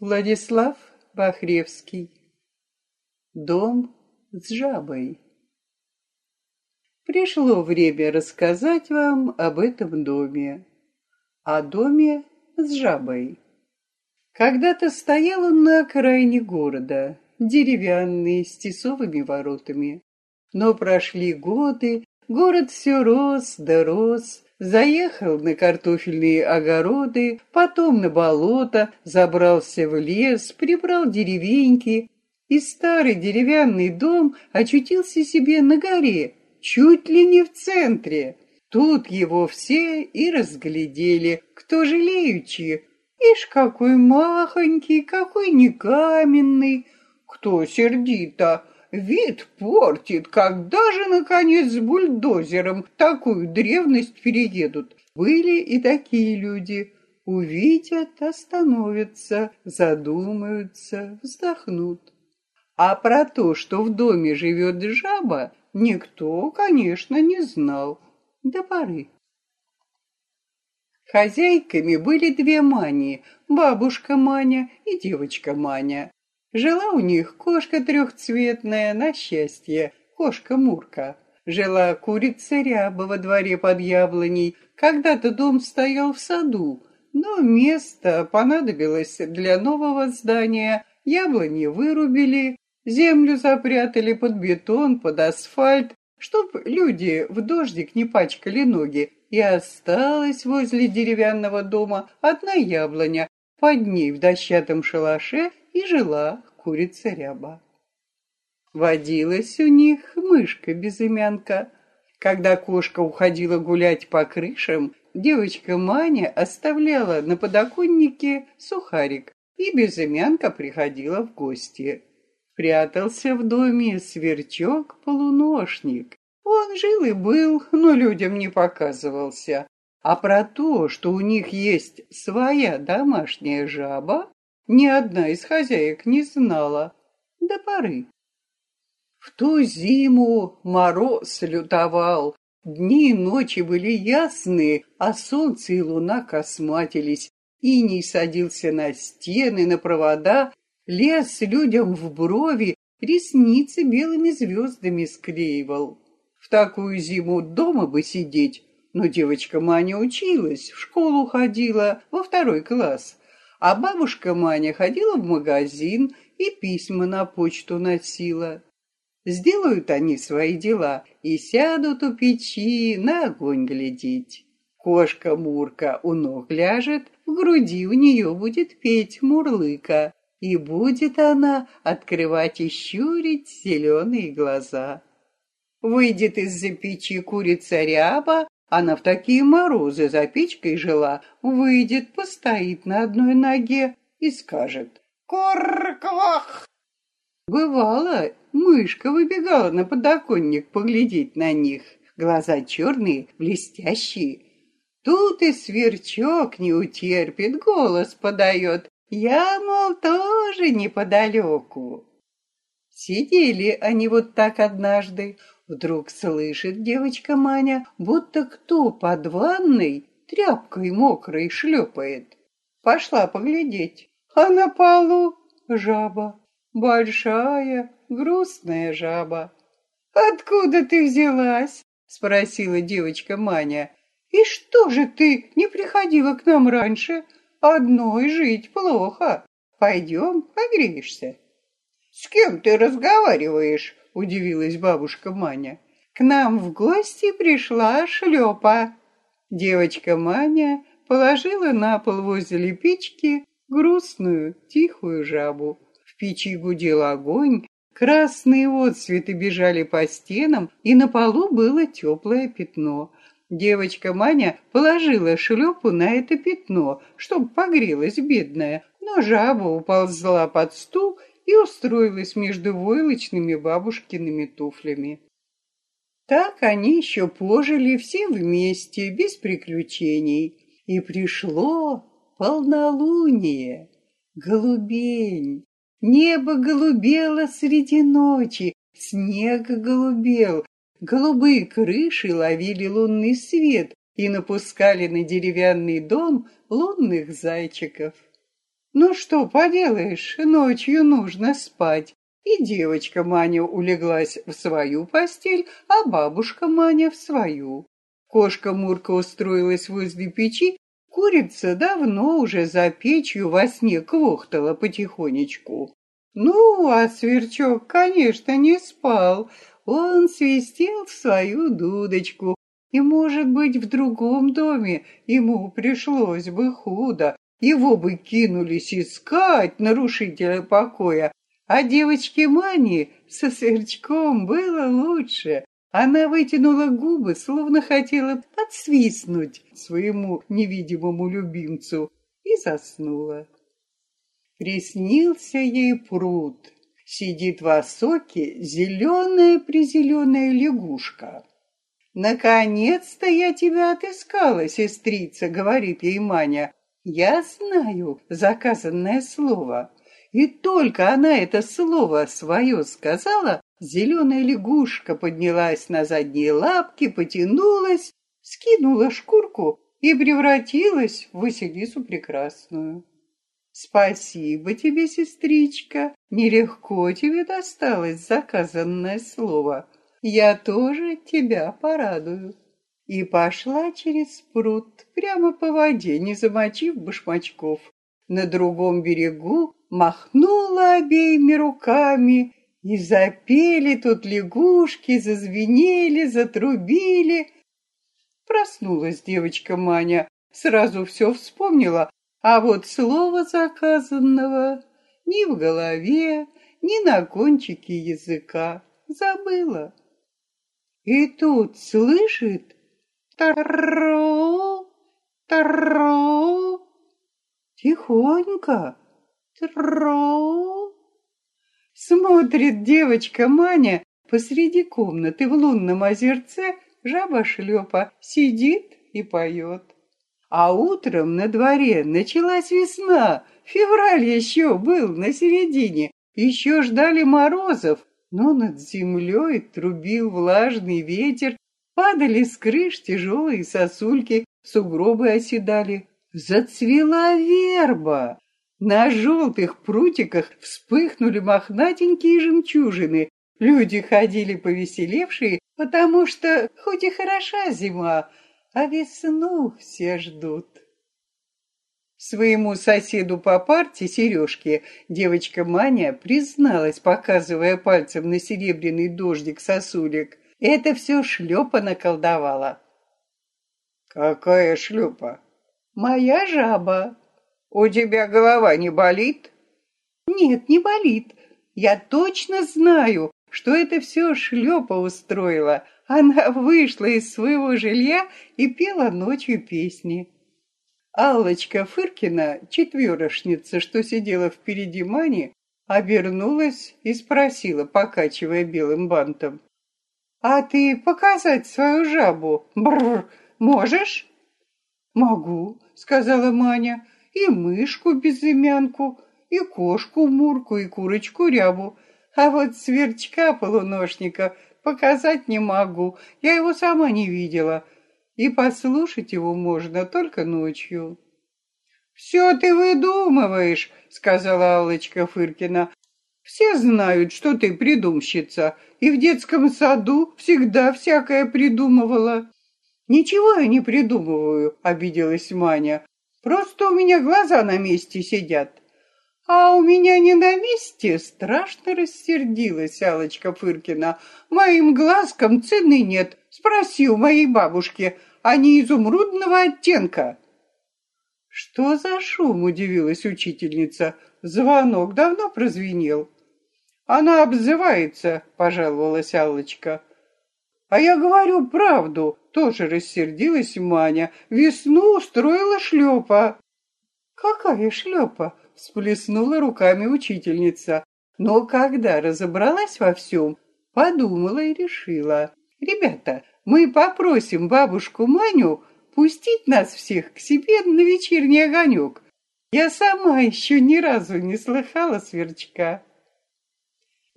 Владислав Бахревский. Дом с жабой. Пришло время рассказать вам об этом доме. О доме с жабой. Когда-то стоял он на окраине города, деревянный, с тесовыми воротами. Но прошли годы, город все рос да рос, Заехал на картофельные огороды, потом на болото, забрался в лес, прибрал деревеньки, и старый деревянный дом очутился себе на горе, чуть ли не в центре. Тут его все и разглядели, кто жалеючи. Ишь, какой махонький, какой не каменный, кто сердито, Вид портит, когда же, наконец, с бульдозером такую древность переедут. Были и такие люди. Увидят, остановятся, задумаются, вздохнут. А про то, что в доме живет жаба, никто, конечно, не знал до поры. Хозяйками были две Мани, бабушка Маня и девочка Маня. Жила у них кошка трехцветная, на счастье, кошка-мурка. Жила курица ряба во дворе под яблоней. Когда-то дом стоял в саду, но место понадобилось для нового здания. Яблони вырубили, землю запрятали под бетон, под асфальт, чтоб люди в дождик не пачкали ноги. И осталась возле деревянного дома одна яблоня, под ней в дощатом шалаше и жила курица-ряба. Водилась у них мышка-безымянка. Когда кошка уходила гулять по крышам, девочка Маня оставляла на подоконнике сухарик, и безымянка приходила в гости. Прятался в доме сверчок-полуношник. Он жил и был, но людям не показывался. А про то, что у них есть своя домашняя жаба, ни одна из хозяек не знала до поры. В ту зиму мороз лютовал, дни и ночи были ясные, а солнце и луна косматились, иней садился на стены, на провода, лес людям в брови, ресницы белыми звездами склеивал. В такую зиму дома бы сидеть, но девочка Маня училась, в школу ходила, во второй класс. А бабушка Маня ходила в магазин и письма на почту носила. Сделают они свои дела и сядут у печи на огонь глядеть. Кошка Мурка у ног ляжет, в груди у нее будет петь мурлыка, и будет она открывать и щурить зеленые глаза. Выйдет из-за печи курица ряба, она в такие морозы за печкой жила, выйдет, постоит на одной ноге и скажет «Кор-квах!». Бывало, мышка выбегала на подоконник поглядеть на них. Глаза черные, блестящие. Тут и сверчок не утерпит, голос подает. Я, мол, тоже неподалеку. Сидели они вот так однажды, Вдруг слышит девочка Маня, будто кто под ванной тряпкой мокрой шлепает. Пошла поглядеть, а на полу жаба, большая, грустная жаба. «Откуда ты взялась?» — спросила девочка Маня. «И что же ты не приходила к нам раньше? Одной жить плохо. Пойдем, погреешься». «С кем ты разговариваешь?» Удивилась бабушка Маня. К нам в гости пришла шлепа. Девочка Маня положила на пол возле печки грустную, тихую жабу. В печи гудел огонь, красные отцветы бежали по стенам, и на полу было теплое пятно. Девочка Маня положила шлепу на это пятно, чтоб погрелась бедная, но жаба уползла под стул и устроилась между войлочными бабушкиными туфлями. Так они еще пожили все вместе, без приключений. И пришло полнолуние, голубень. Небо голубело среди ночи, снег голубел, голубые крыши ловили лунный свет и напускали на деревянный дом лунных зайчиков. Ну что поделаешь, ночью нужно спать. И девочка Маня улеглась в свою постель, а бабушка Маня в свою. Кошка Мурка устроилась возле печи, курица давно уже за печью во сне квохтала потихонечку. Ну, а сверчок, конечно, не спал. Он свистел в свою дудочку, и, может быть, в другом доме ему пришлось бы худо. Его бы кинулись искать нарушителя покоя, а девочке Мани со сверчком было лучше. Она вытянула губы, словно хотела подсвистнуть своему невидимому любимцу, и заснула. Приснился ей пруд. Сидит в осоке зеленая-призеленая лягушка. «Наконец-то я тебя отыскала, сестрица», — говорит ей Маня. «Я знаю заказанное слово». И только она это слово свое сказала, зеленая лягушка поднялась на задние лапки, потянулась, скинула шкурку и превратилась в Василису Прекрасную. Спасибо тебе, сестричка, нелегко тебе досталось заказанное слово. Я тоже тебя порадую. И пошла через пруд, прямо по воде, не замочив башмачков. На другом берегу махнула обеими руками, и запели тут лягушки, зазвенели, затрубили. Проснулась девочка Маня, сразу все вспомнила, а вот слова заказанного ни в голове, ни на кончике языка забыла. И тут слышит «Таро, таро, тихонько, Тро. Смотрит девочка Маня посреди комнаты в лунном озерце, жаба-шлепа сидит и поет. А утром на дворе началась весна, февраль еще был на середине, еще ждали морозов, но над землей трубил влажный ветер, падали с крыш тяжелые сосульки, сугробы оседали. Зацвела верба, на желтых прутиках вспыхнули мохнатенькие жемчужины. Люди ходили повеселевшие, потому что хоть и хороша зима, а весну все ждут. Своему соседу по парте, Сережке, девочка Маня призналась, показывая пальцем на серебряный дождик сосулек. Это все шлепа наколдовала. «Какая шлепа?» «Моя жаба», «У тебя голова не болит?» «Нет, не болит. Я точно знаю, что это все шлепа устроила. Она вышла из своего жилья и пела ночью песни». Аллочка Фыркина, четверошница, что сидела впереди Мани, обернулась и спросила, покачивая белым бантом. «А ты показать свою жабу, бррр, можешь?» «Могу», — сказала Маня и мышку безымянку, и кошку Мурку, и курочку Рябу. А вот сверчка-полуношника показать не могу, я его сама не видела, и послушать его можно только ночью. «Все ты выдумываешь», — сказала Аллочка Фыркина. «Все знают, что ты придумщица, и в детском саду всегда всякое придумывала». «Ничего я не придумываю», — обиделась Маня. Просто у меня глаза на месте сидят. А у меня не на месте, страшно рассердилась Алочка Фыркина. Моим глазкам цены нет. Спроси у моей бабушки, они изумрудного оттенка. Что за шум, удивилась учительница. Звонок давно прозвенел. Она обзывается, пожаловалась Аллочка. А я говорю правду, тоже рассердилась Маня. Весну устроила шлепа. Какая шлепа? Всплеснула руками учительница. Но когда разобралась во всем, подумала и решила. Ребята, мы попросим бабушку Маню пустить нас всех к себе на вечерний огонек. Я сама еще ни разу не слыхала сверчка.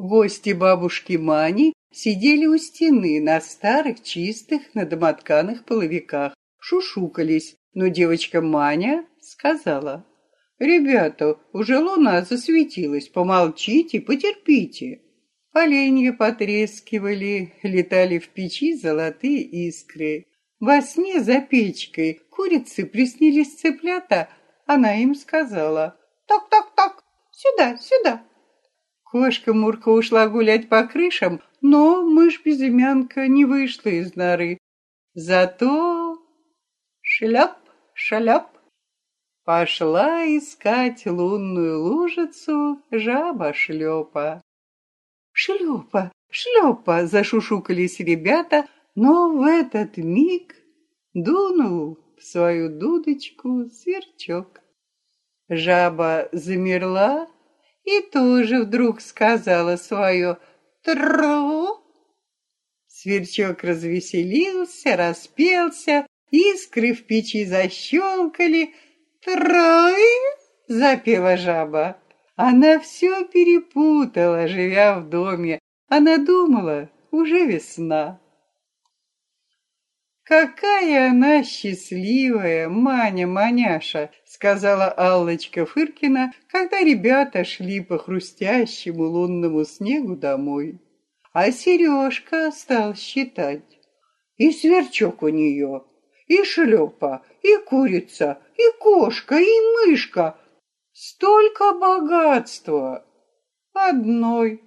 Гости бабушки Мани сидели у стены на старых, чистых, на домотканых половиках, шушукались, но девочка Маня сказала, «Ребята, уже луна засветилась, помолчите, потерпите». Поленья потрескивали, летали в печи золотые искры. Во сне за печкой курицы приснились цыплята. Она им сказала «Так-так-так, сюда, сюда». Кошка Мурка ушла гулять по крышам, но мышь-безымянка не вышла из норы. Зато шляп, шляп, пошла искать лунную лужицу жаба-шлепа. Шлепа, шлепа, зашушукались ребята, но в этот миг дунул в свою дудочку сверчок. Жаба замерла и тоже вдруг сказала свое «тру». Сверчок развеселился, распелся, искры в печи защелкали. «Трой!» — запела жаба. Она все перепутала, живя в доме. Она думала, уже весна. «Какая она счастливая, Маня-маняша!» — сказала Аллочка Фыркина, когда ребята шли по хрустящему лунному снегу домой. А Сережка стал считать. И сверчок у нее, и шлепа, и курица, и кошка, и мышка. Столько богатства! Одной